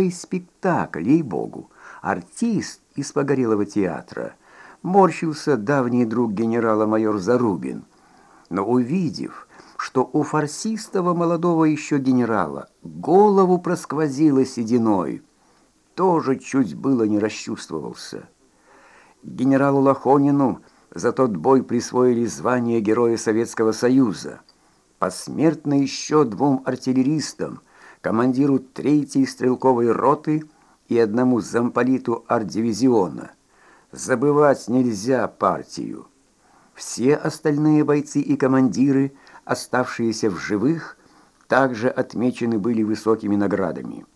Экой спектакль, ей-богу! Артист из Погорелого театра. Морщился давний друг генерала-майор Зарубин. Но увидев, что у фарсистого молодого еще генерала голову просквозило сединой, тоже чуть было не расчувствовался. Генералу Лохонину за тот бой присвоили звание Героя Советского Союза. Посмертно еще двум артиллеристам, командиру третьей стрелковой роты и одному замполиту арт-дивизиона. Забывать нельзя партию. Все остальные бойцы и командиры, оставшиеся в живых, также отмечены были высокими наградами.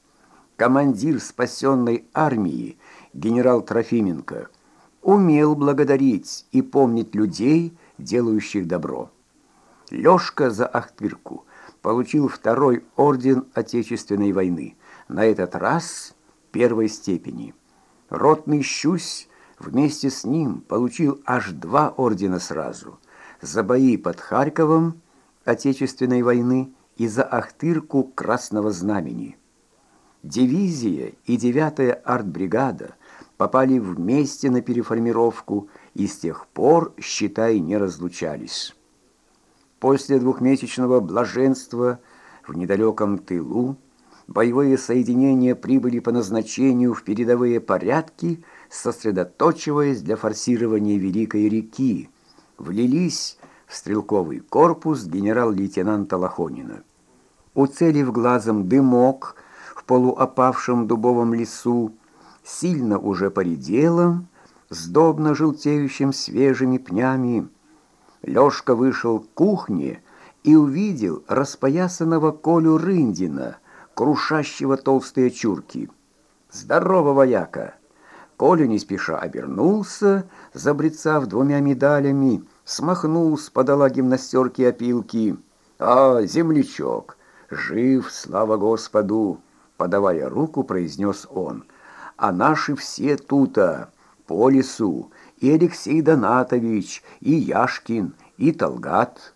Командир спасенной армии, генерал Трофименко, умел благодарить и помнить людей, делающих добро. Лёшка за Ахтырку получил второй орден Отечественной войны, на этот раз первой степени. Ротный Щусь вместе с ним получил аж два ордена сразу. За бои под Харьковом Отечественной войны и за Ахтырку Красного Знамени. Дивизия и девятая артбригада попали вместе на переформировку и с тех пор, считай, не разлучались. После двухмесячного блаженства в недалеком тылу боевые соединения прибыли по назначению в передовые порядки, сосредоточиваясь для форсирования Великой реки, влились в стрелковый корпус генерал-лейтенанта Лохонина. Уцелив глазом дымок в полуопавшем дубовом лесу, сильно уже поределом, сдобно желтеющим свежими пнями, Лёшка вышел к кухне и увидел распоясанного Колю Рындина, крушащего толстые чурки. «Здорово, вояка!» Коля не спеша обернулся, забрецав двумя медалями, смахнул с подола гимнастерки опилки. «А, землячок, жив, слава Господу!» Подавая руку, произнес он. «А наши все тута, по лесу, и Алексей Донатович, и Яшкин, и Толгат.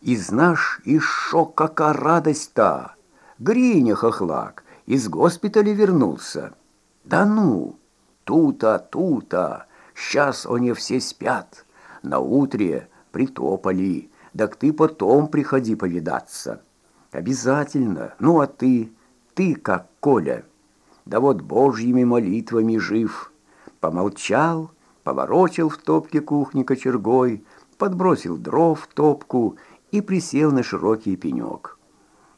И знаешь, и шо какая радость-то! Гриня хохлак из госпиталя вернулся. Да ну, тута, тута, сейчас они все спят. На утре притопали, так ты потом приходи повидаться. Обязательно, ну а ты, ты как Коля. Да вот божьими молитвами жив. Помолчал, поворочил в топке кухни кочергой, подбросил дров в топку и присел на широкий пенек.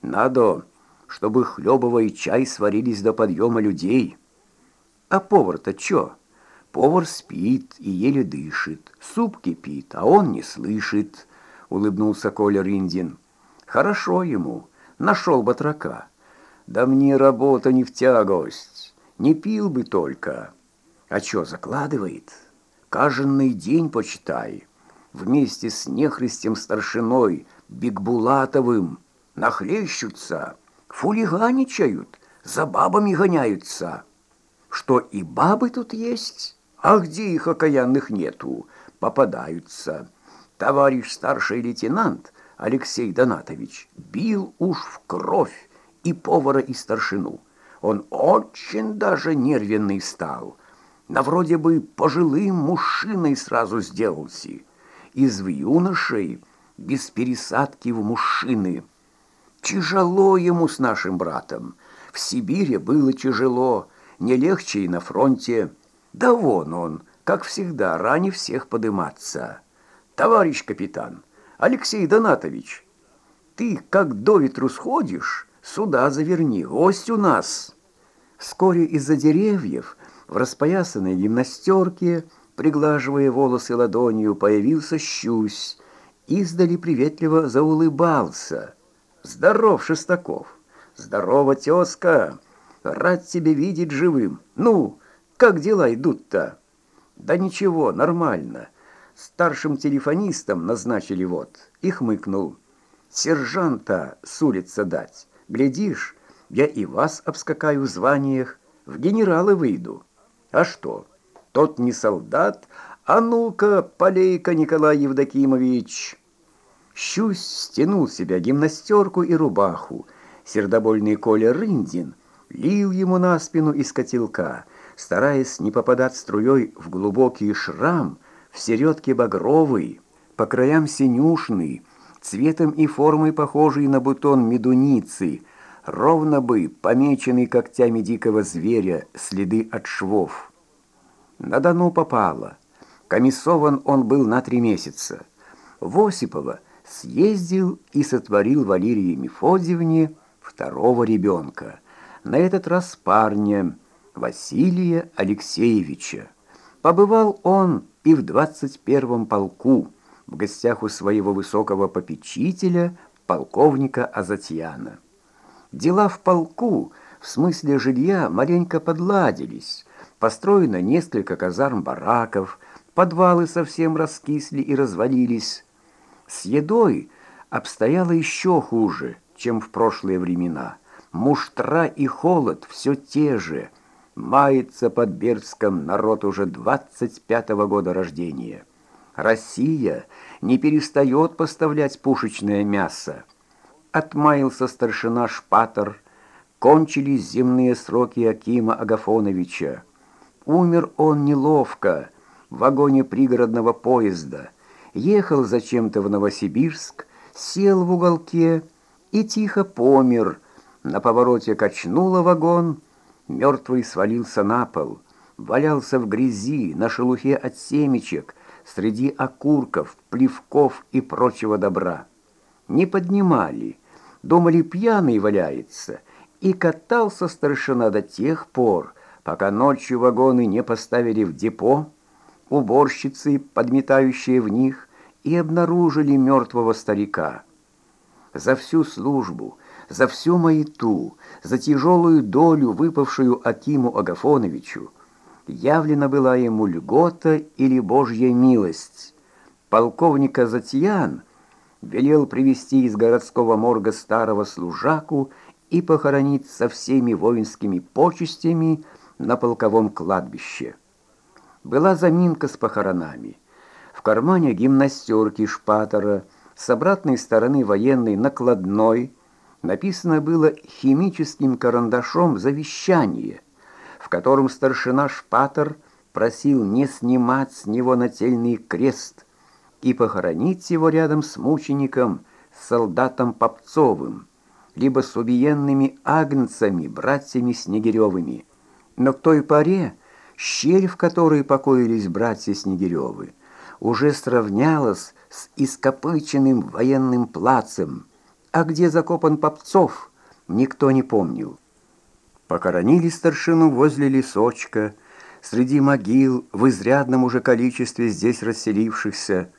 Надо, чтобы хлебово чай сварились до подъема людей. А повар-то чё? Повар спит и еле дышит, суп кипит, а он не слышит, улыбнулся Коля Риндин. Хорошо ему, нашел батрака. Да мне работа не в тягость, не пил бы только. А чё закладывает? Каждый день почитай. Вместе с нехристем старшиной Бигбулатовым нахлещутся, фулиганичают, за бабами гоняются. Что и бабы тут есть, а где их окаянных нету, попадаются. Товарищ старший лейтенант Алексей Донатович бил уж в кровь и повара, и старшину. Он очень даже нервенный стал, на вроде бы пожилым мужчиной сразу сделался. Из юношей без пересадки в мужчины. Тяжело ему с нашим братом. В Сибири было тяжело, не легче и на фронте. Да вон он, как всегда, ранее всех подыматься. Товарищ капитан, Алексей Донатович, ты, как до ветру сходишь, сюда заверни, гость у нас. Вскоре из-за деревьев в распоясанной гимнастерке, приглаживая волосы ладонью, появился щусь. Издали приветливо заулыбался. «Здоров, Шестаков! Здорово, тезка! Рад тебя видеть живым! Ну, как дела идут-то?» «Да ничего, нормально. Старшим телефонистом назначили вот». И хмыкнул. «Сержанта с улицы дать. Глядишь, я и вас обскакаю в званиях, в генералы выйду». А что? Тот не солдат, а ну-ка, полейка Николай Евдокимович. Щусь стянул себя гимнастерку и рубаху. Сердобольный Коля Рындин лил ему на спину из котелка, стараясь не попадать струей в глубокий шрам, в середке багровый, по краям синюшный, цветом и формой похожий на бутон медуницы, ровно бы помеченный когтями дикого зверя следы от швов. На Дону попало. Комиссован он был на три месяца. В Осипова съездил и сотворил Валерии Мефодьевне второго ребенка, на этот раз парня, Василия Алексеевича. Побывал он и в 21-м полку, в гостях у своего высокого попечителя, полковника Азатьяна. Дела в полку, в смысле жилья, маленько подладились. Построено несколько казарм-бараков, подвалы совсем раскисли и развалились. С едой обстояло еще хуже, чем в прошлые времена. Муштра и холод все те же. Мается под Бердском народ уже 25-го года рождения. Россия не перестает поставлять пушечное мясо. Отмаялся старшина Шпатор, кончились земные сроки Акима Агафоновича. Умер он неловко в вагоне пригородного поезда, ехал зачем-то в Новосибирск, сел в уголке и тихо помер. На повороте качнуло вагон, мертвый свалился на пол, валялся в грязи, на шелухе от семечек, среди окурков, плевков и прочего добра. Не поднимали, думали, пьяный валяется, и катался старшина до тех пор, пока ночью вагоны не поставили в депо, уборщицы, подметающие в них, и обнаружили мертвого старика. За всю службу, за всю маяту, за тяжелую долю, выпавшую Акиму Агафоновичу, явлена была ему льгота или Божья милость. Полковник Азатьян велел привести из городского морга старого служаку и похоронить со всеми воинскими почестями на полковом кладбище. Была заминка с похоронами. В кармане гимнастерки шпатора с обратной стороны военной накладной написано было химическим карандашом завещание – в котором старшина Шпатер просил не снимать с него нательный крест и похоронить его рядом с мучеником, солдатом Попцовым, либо с убиенными агнцами, братьями Снегиревыми. Но к той поре щель, в которой покоились братья Снегиревы, уже сравнялась с ископыченным военным плацем, а где закопан Попцов, никто не помнил. Похоронили старшину возле лесочка, среди могил, в изрядном уже количестве здесь расселившихся.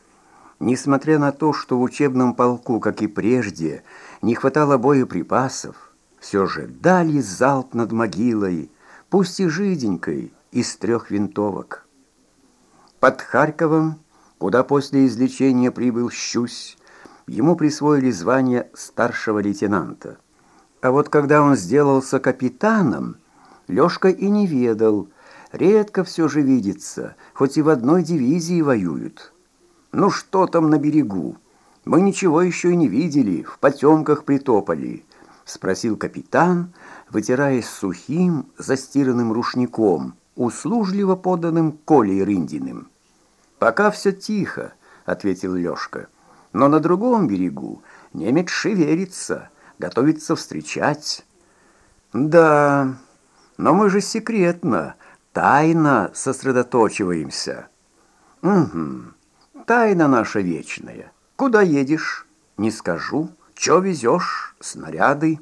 Несмотря на то, что в учебном полку, как и прежде, не хватало боеприпасов, все же дали залп над могилой, пусть и жиденькой, из трех винтовок. Под Харьковом, куда после излечения прибыл Щусь, ему присвоили звание старшего лейтенанта. А вот когда он сделался капитаном, Лёшка и не ведал, редко все же видится, хоть и в одной дивизии воюют. Ну что там на берегу? Мы ничего еще и не видели, в потемках притопали, спросил капитан, вытираясь сухим, застиранным рушником, услужливо поданным Колей Рындиным. «Пока все тихо», — ответил Лёшка. «Но на другом берегу немец шевелится» готовится встречать. Да, но мы же секретно, тайно сосредоточиваемся. Угу, тайна наша вечная. Куда едешь? Не скажу. Чё везешь? Снаряды?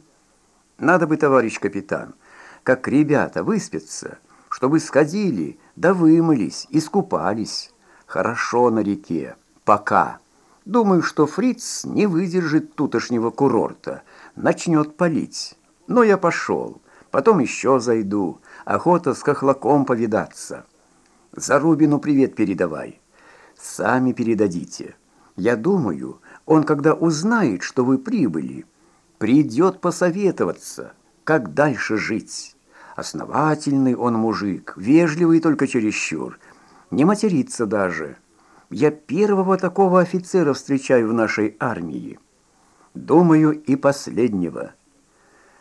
Надо бы, товарищ капитан, как ребята выспятся, чтобы сходили, да вымылись, искупались. Хорошо на реке. Пока. Думаю, что фриц не выдержит тутошнего курорта, начнет палить. Но я пошел, потом еще зайду, охота с хохлаком повидаться. Зарубину привет передавай. Сами передадите. Я думаю, он, когда узнает, что вы прибыли, придет посоветоваться, как дальше жить. Основательный он мужик, вежливый только чересчур, не матерится даже. Я первого такого офицера встречаю в нашей армии. Думаю, и последнего.